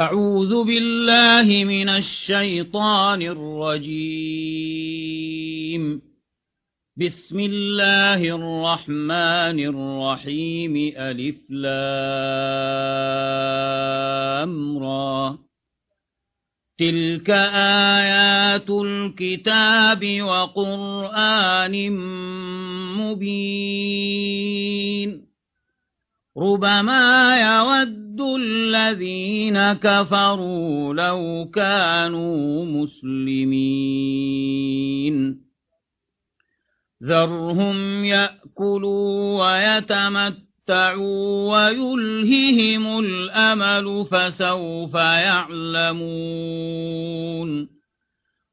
أعوذ بالله من الشيطان الرجيم. بسم الله الرحمن الرحيم. ألف لام را. تلك آيات الكتاب وقرآن مبين. ربما يود الذين كفروا لو كانوا مسلمين ذرهم يأكلوا ويتمتعوا ويلههم الأمل فسوف يعلمون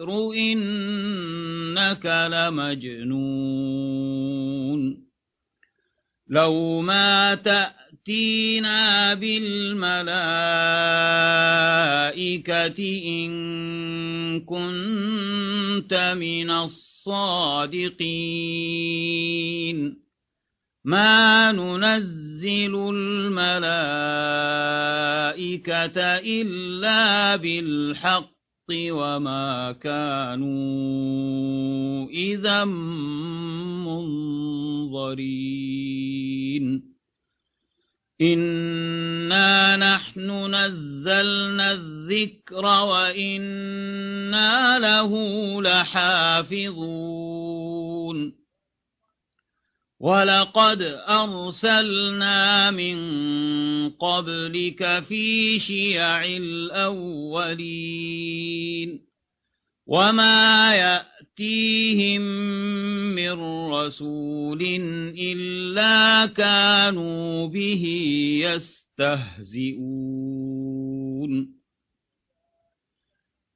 الذكر إنك لمجنون. لو ما تأتينا بالملائكة إن كنت من الصادقين. ما ننزل الملائكة إلا بالحق. وما كانوا إذا منظرين. إنا نحن نزلنا الذكر وإنا له لحافظون. ولقد أرسلنا من قبلك في شيع الأولين وما يأتيهم من رسول إلا كانوا به يستهزئون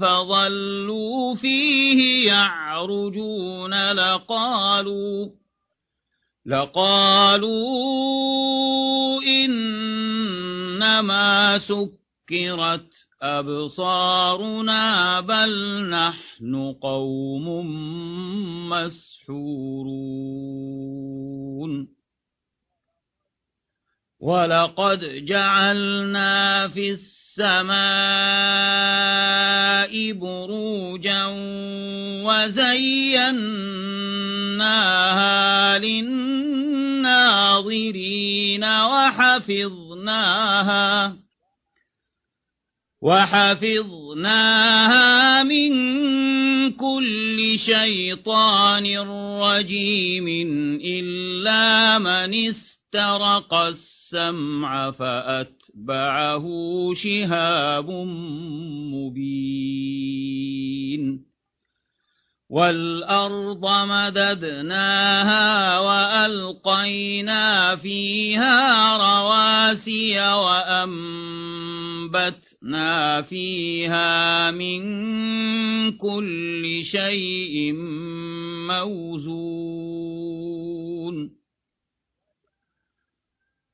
فظلوا فيه يعرجون لقالوا لقالوا إنما سكرت أبصارنا بل نحن قوم مسحورون ولقد جعلنا في السماء بروجا وزيناها للناظرين وحفظناها وحفظناها من كل شيطان رجيم إلا من استرق السمع فأتبعه شهاب مبين والأرض مددناها وألقينا فيها رواسي وأنبتنا فيها من كل شيء موزون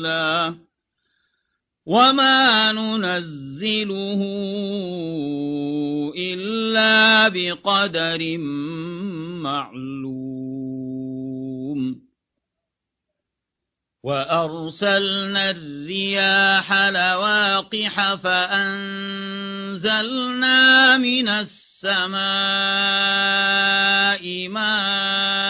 إلا وما ننزله إلا بقدر معلوم. وأرسلنا الرياح لواقح فأنزلنا من السماء ماء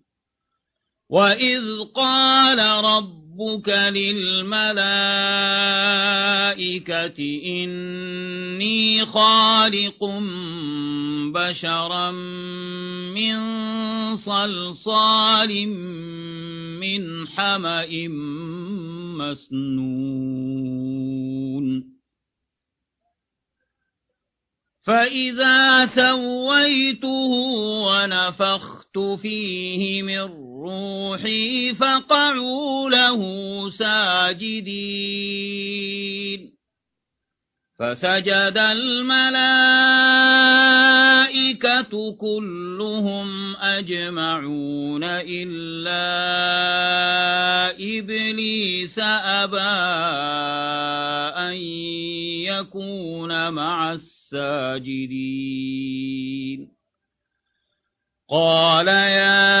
وإذ قال ربك للملائكة إني خالق بشرا من صلصال من حمأ مسنون فإذا سويته ونفخت فيه من روحي فقعوا له ساجدين. فسجد الملائكة كلهم أجمعون إلا إبليس أبى أن يكون مع الساجدين. قال يا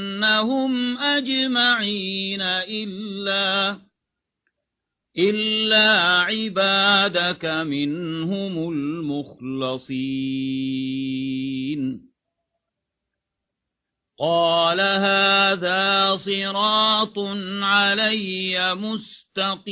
ولأغوينهم أجمعين إلا إلا عبادك منهم المخلصين. قال هذا صراط علي مستقيم.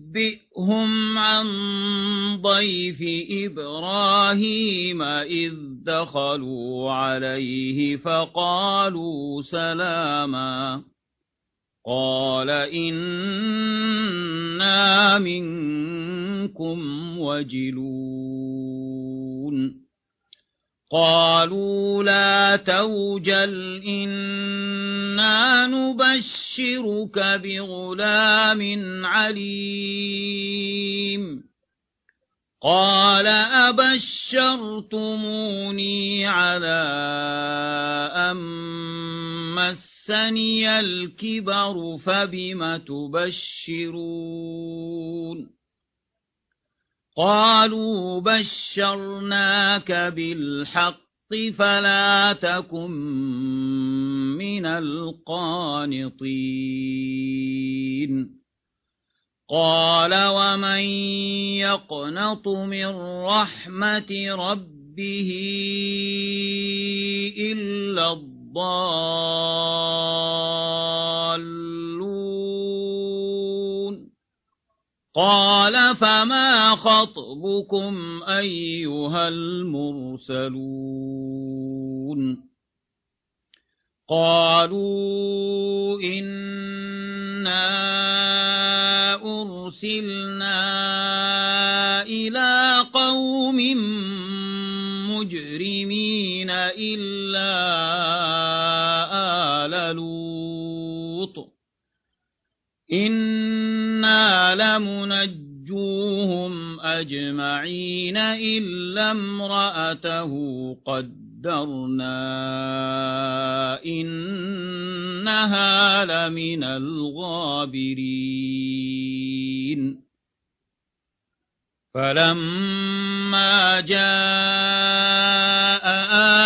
ونبئهم عن ضيف إبراهيم إذ دخلوا عليه فقالوا سلاما قال إنا منكم وجلون قالوا لا توجل إنا نبشرك بغلام عليم. قال أبشرتموني على أن مسني الكبر فبم تبشرون؟ قالوا بشرناك بالحق فلا تكن من القانطين. قال ومن يقنط من رحمة ربه إلا الضالون قال فما خطبكم أيها المرسلون قالوا إنا أرسلنا إلى قوم مجرمين إلا آل لوط إنا لمنجوهم أجمعين إلا امرأته قدرنا إنها لمن الغابرين. فلما جاء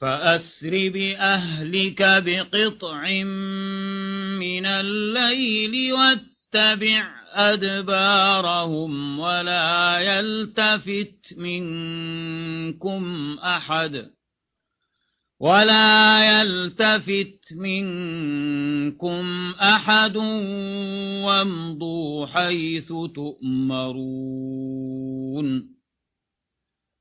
فأسر بأهلك بقطع من الليل واتبع أدبارهم ولا يلتفت منكم أحد ولا يلتفت منكم أحد وامضوا حيث تؤمرون.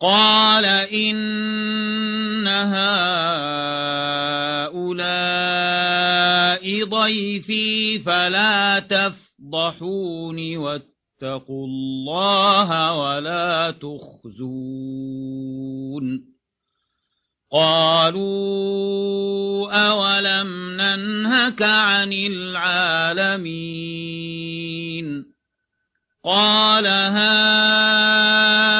قال إن هؤلاء ضيفي فلا تفضحون واتقوا الله ولا تخزون. قالوا أولم ننهك عن العالمين؟ قال هؤلاء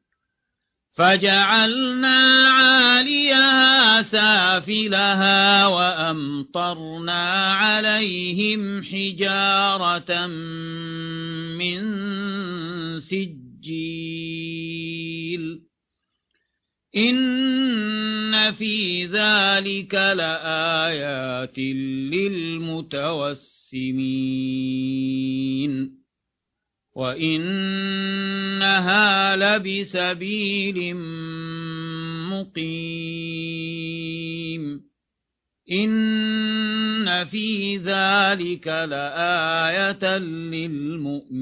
فجعلنا عاليها سافلها وأمطرنا عليهم حجارة من سجيل. إن في ذلك لآيات للمتوسمين. وإنها لبسبيل مقيم إن في ذلك لآية للمؤمنين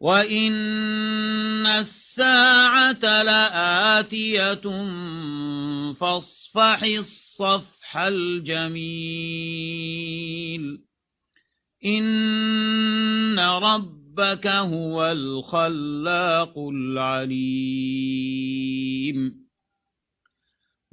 وإن الساعة لآتية فاصفح الصفح الجميل إن رب ربك هو الخلاق العليم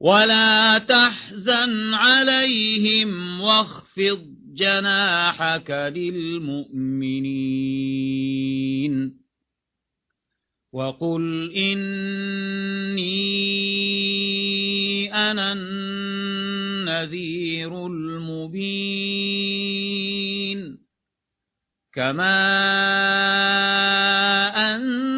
ولا تحزن عليهم واخفض جناحك للمؤمنين وقل إني أنا النذير المبين كما أنزلنا